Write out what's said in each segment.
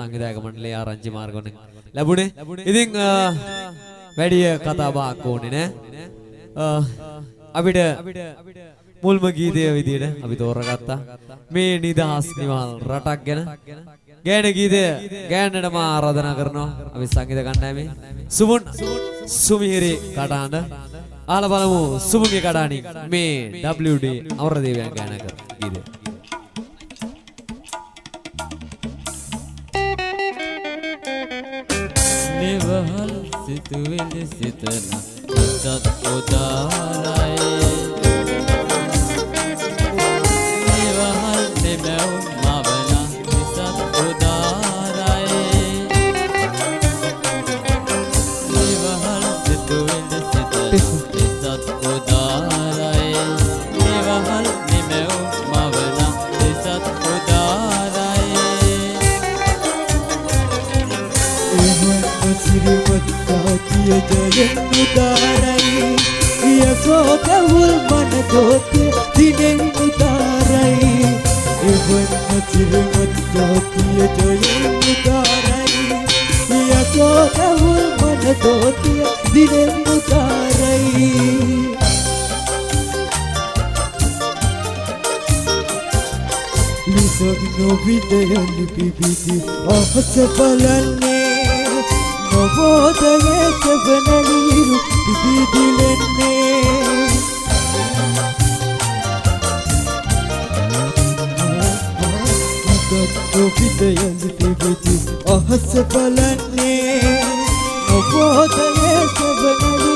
සංවිධායක මණ්ඩලයේ ආරංචි මාර්ගවලින් ලැබුණේ. ඉතින් වැඩි කතා බහක් ඕනේ නෑ. අපිට මුල්ම ගීතය විදියට අපි තෝරගත්තා. මේ නිදහස් නිවල් රටක් ගැන ගෑන ගීතය ගෑනටම ආරාධනා කරනවා අපි සංගීත කණ්ඩායමේ සුමුන් සුමිහිරි කටහඬ අහලා බලමු සුමුගේ කඩාණි මේ WD අමරදේවයන් ගායනා කර ගීතය. සිතුවිලි සිතන සත් උදාරයි නිවහල් දෙමැව් திருமத்தாக்கிய ஜெயமுதாரை சோதவுள் மனதோக்கு தினைமுதாரை இவன் திருமத்தாக்கிய ஜெயமுதாரை சோதவுள் மனதோக்கிய தினைமுதாரை லிசக் நோவிதையன் பிபிதி ஆச பலன்னே නොවිදයන් පිබිති අහස බලන්නේ නොබෝධයේ සෙවනලීරු පිබිදිලෙන්නේ නොවිදයන් පිබිති අහස බලන්නේ. නොබෝධයේ සෙවනලීරු පිබිදිලෙන්නේ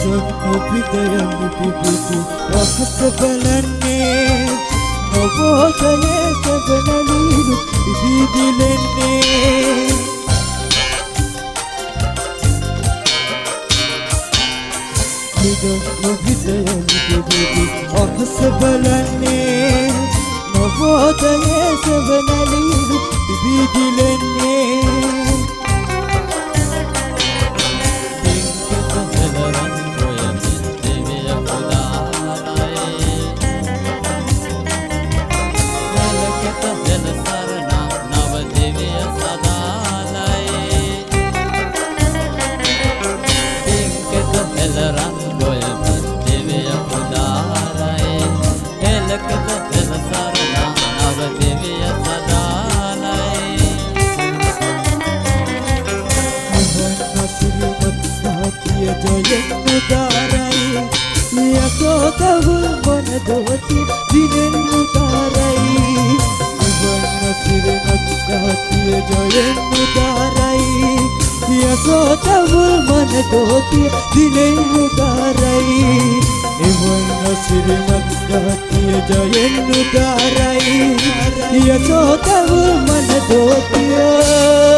bize Hopidaya bibibidu Wakate balane Avotale tebenalidu Bibidilene Hida hopidaya bibibidu Wakate balane Avotale tebenalidu Bibidilene සැබනලීරු ඉදිදිලෙන්නේ Luzon නොපිටයන් පිපිති රහස බලන්නේ නොබෝධයේ සැබනලීරු ඉදිදිලෙන්නේ යසෝතහුල් මොනදෝති දිනෙන් උදාරයි ඉවන්න සිරමත්සාතිය ජයෙන් උදාරයි යසෝතහුල් මොනදෝති දිනෙන් උදාරයි ඉවන්න සිරමත්සාතිය ජයෙන් උදාරයි යසෝතහුල් මොනදෝතිය